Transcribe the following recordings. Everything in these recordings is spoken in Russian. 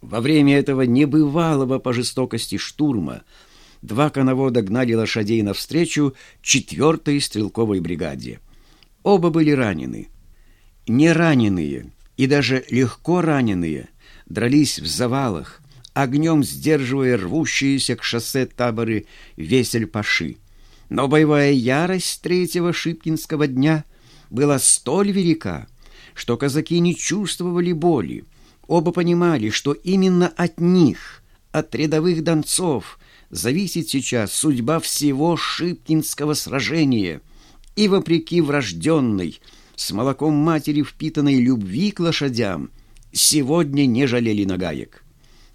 Во время этого небывалого по жестокости штурма два коновода гнали лошадей навстречу четвертой стрелковой бригаде. Оба были ранены. Не раненые и даже легко раненые дрались в завалах, огнем сдерживая рвущиеся к шоссе таборы Весель-Паши. Но боевая ярость третьего шипкинского дня была столь велика, что казаки не чувствовали боли. Оба понимали, что именно от них, от рядовых донцов, зависит сейчас судьба всего шипкинского сражения. И вопреки врожденной, с молоком матери впитанной любви к лошадям, сегодня не жалели нагаек.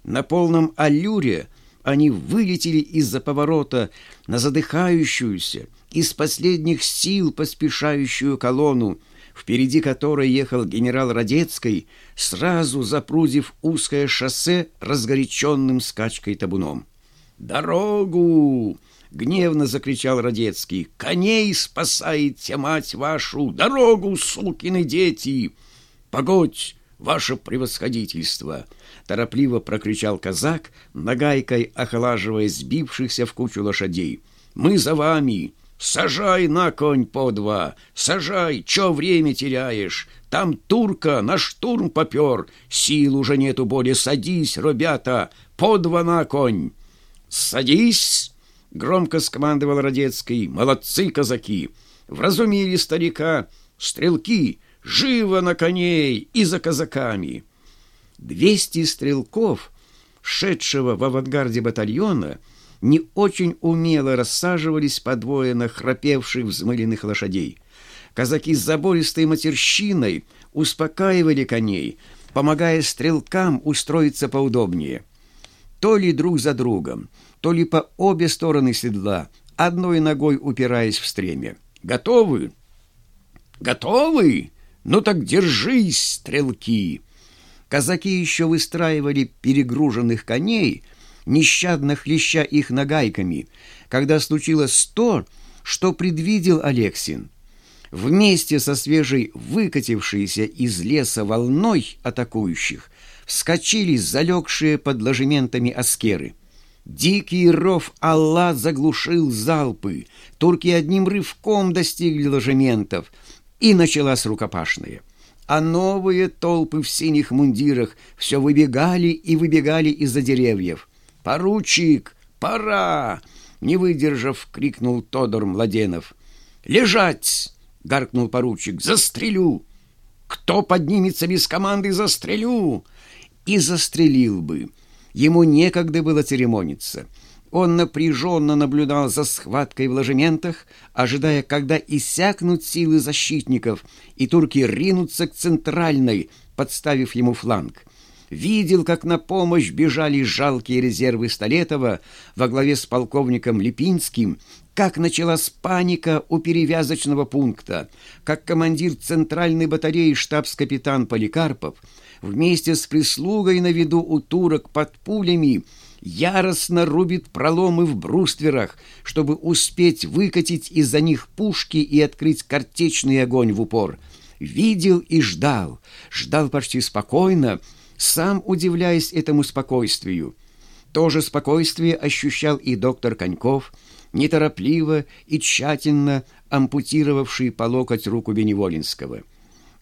На полном аллюре они вылетели из-за поворота на задыхающуюся, из последних сил поспешающую колонну, впереди которой ехал генерал Радецкий, сразу запрузив узкое шоссе разгоряченным скачкой табуном. «Дорогу!» — гневно закричал Радецкий. «Коней спасаете, мать вашу! Дорогу, сукины дети! Погодь, ваше превосходительство!» торопливо прокричал казак, нагайкой охлаживая сбившихся в кучу лошадей. «Мы за вами! Сажай на конь по два! Сажай! Чё время теряешь? Там турка на штурм попер! Сил уже нету более! Садись, ребята! По два на конь!» «Садись!» — громко скомандовал Радецкий. «Молодцы казаки! Вразумили старика! Стрелки! Живо на коней и за казаками!» Двести стрелков, шедшего в авангарде батальона, не очень умело рассаживались по двое на храпевших взмыленных лошадей. Казаки с забористой матерщиной успокаивали коней, помогая стрелкам устроиться поудобнее. То ли друг за другом, то ли по обе стороны седла, одной ногой упираясь в стремя. «Готовы?» «Готовы? Ну так держись, стрелки!» Казаки еще выстраивали перегруженных коней, нещадно хлеща их нагайками, когда случилось то, что предвидел Алексин. Вместе со свежей выкатившейся из леса волной атакующих вскочили залегшие под ложементами аскеры. Дикий ров Аллах заглушил залпы, турки одним рывком достигли ложементов, и началась рукопашная а новые толпы в синих мундирах все выбегали и выбегали из-за деревьев. «Поручик, пора!» — не выдержав, крикнул Тодор Младенов. «Лежать!» — гаркнул поручик. «Застрелю!» «Кто поднимется без команды, застрелю!» И застрелил бы. Ему некогда было церемониться — он напряженно наблюдал за схваткой в ложементах, ожидая, когда иссякнут силы защитников, и турки ринутся к центральной, подставив ему фланг. Видел, как на помощь бежали жалкие резервы Столетова во главе с полковником Липинским, как началась паника у перевязочного пункта, как командир центральной батареи штабс-капитан Поликарпов вместе с прислугой на виду у турок под пулями яростно рубит проломы в брустверах, чтобы успеть выкатить из-за них пушки и открыть картечный огонь в упор. Видел и ждал, ждал почти спокойно, сам удивляясь этому спокойствию. То же спокойствие ощущал и доктор Коньков, неторопливо и тщательно ампутировавший по локоть руку Беневолинского.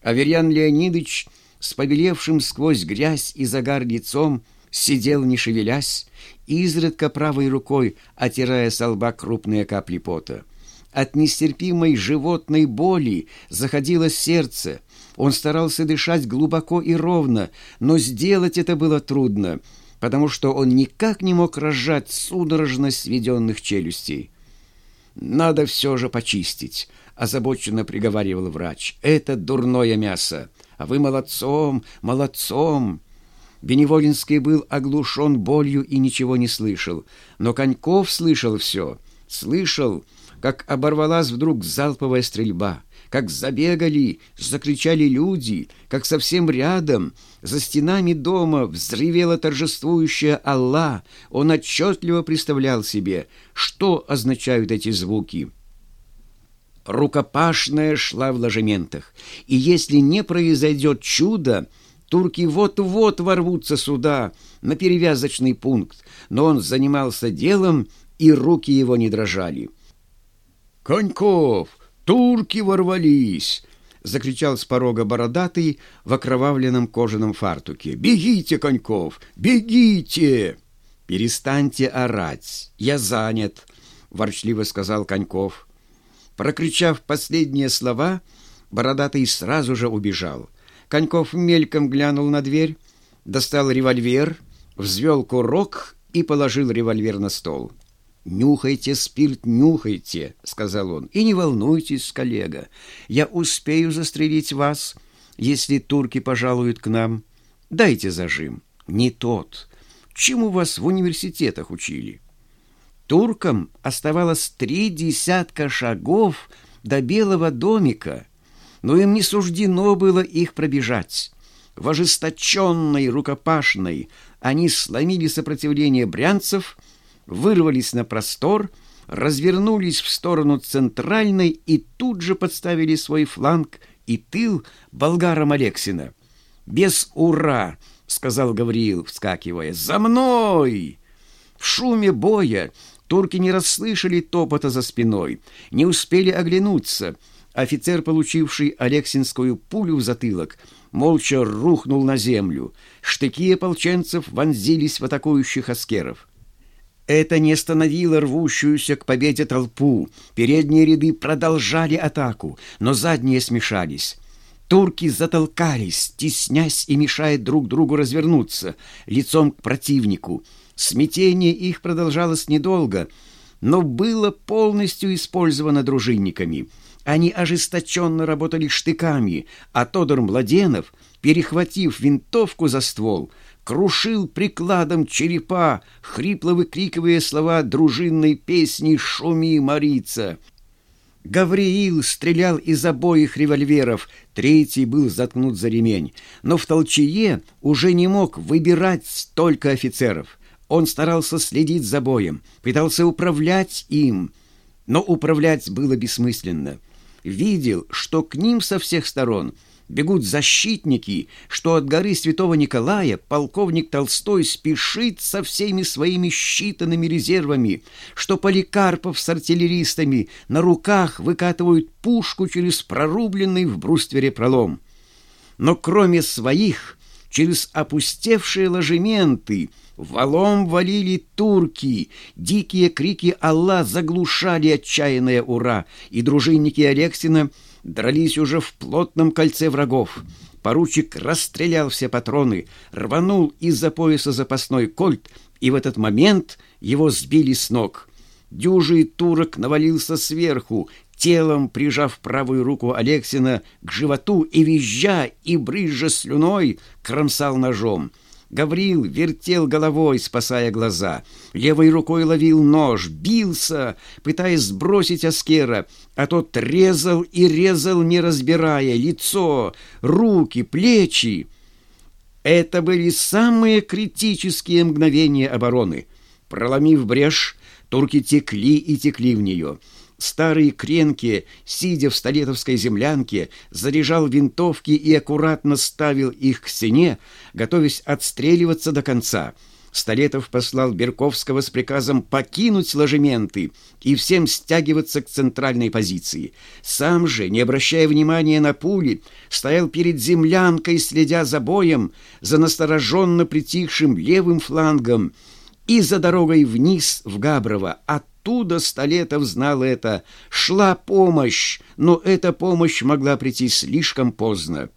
Аверьян Леонидович с побелевшим сквозь грязь и загар лицом сидел, не шевелясь, изредка правой рукой отирая с лба крупные капли пота. От нестерпимой животной боли заходило сердце. Он старался дышать глубоко и ровно, но сделать это было трудно, потому что он никак не мог разжать судорожно сведенных челюстей. «Надо все же почистить», — озабоченно приговаривал врач. «Это дурное мясо, а вы молодцом, молодцом». Беневолинский был оглушен болью и ничего не слышал. Но Коньков слышал все. Слышал, как оборвалась вдруг залповая стрельба, как забегали, закричали люди, как совсем рядом, за стенами дома, взревела торжествующая Аллах. Он отчетливо представлял себе, что означают эти звуки. Рукопашная шла в ложементах, и если не произойдет чудо, Турки вот-вот ворвутся сюда, на перевязочный пункт, но он занимался делом, и руки его не дрожали. «Коньков! Турки ворвались!» — закричал с порога бородатый в окровавленном кожаном фартуке. «Бегите, Коньков! Бегите!» «Перестаньте орать! Я занят!» — ворчливо сказал Коньков. Прокричав последние слова, бородатый сразу же убежал. Коньков мельком глянул на дверь, достал револьвер, взвел курок и положил револьвер на стол. «Нюхайте спирт, нюхайте», — сказал он, — «и не волнуйтесь, коллега, я успею застрелить вас, если турки пожалуют к нам. Дайте зажим. Не тот. Чему вас в университетах учили?» Туркам оставалось три десятка шагов до белого домика, но им не суждено было их пробежать. В ожесточенной рукопашной они сломили сопротивление брянцев, вырвались на простор, развернулись в сторону центральной и тут же подставили свой фланг и тыл болгарам Алексина. «Без ура!» — сказал Гавриил, вскакивая. «За мной!» В шуме боя турки не расслышали топота за спиной, не успели оглянуться. Офицер, получивший Алексинскую пулю в затылок, молча рухнул на землю. Штыки ополченцев вонзились в атакующих аскеров. Это не остановило рвущуюся к победе толпу. Передние ряды продолжали атаку, но задние смешались. Турки затолкались, теснясь и мешая друг другу развернуться, лицом к противнику. Смятение их продолжалось недолго, но было полностью использовано дружинниками. Они ожесточенно работали штыками, а Тодор Младенов, перехватив винтовку за ствол, крушил прикладом черепа, хрипло выкрикивая слова дружинной песни «Шуми, Марица!». Гавриил стрелял из обоих револьверов, третий был заткнут за ремень, но в толчее уже не мог выбирать только офицеров. Он старался следить за боем, пытался управлять им, но управлять было бессмысленно. Видел, что к ним со всех сторон – бегут защитники, что от горы Святого Николая полковник Толстой спешит со всеми своими считанными резервами, что Поликарпов с артиллеристами на руках выкатывают пушку через прорубленный в бруствере пролом. Но кроме своих, через опустевшие ложементы, валом валили турки, дикие крики «Аллах» заглушали отчаянное «Ура», и дружинники Алексина – дрались уже в плотном кольце врагов. Поручик расстрелял все патроны, рванул из-за пояса запасной кольт, и в этот момент его сбили с ног. Дюжий турок навалился сверху, телом прижав правую руку Алексина к животу и, визжа и брызжа слюной, кромсал ножом — Гаврил вертел головой, спасая глаза. Левой рукой ловил нож, бился, пытаясь сбросить Аскера, а тот резал и резал, не разбирая, лицо, руки, плечи. Это были самые критические мгновения обороны. Проломив брешь, турки текли и текли в нее — Старый Кренке, сидя в столетовской землянке, заряжал винтовки и аккуратно ставил их к стене, готовясь отстреливаться до конца. Столетов послал Берковского с приказом покинуть ложементы и всем стягиваться к центральной позиции. Сам же, не обращая внимания на пули, стоял перед землянкой, следя за боем, за настороженно притихшим левым флангом и за дорогой вниз в Габрово, от оттуда Столетов знал это. Шла помощь, но эта помощь могла прийти слишком поздно.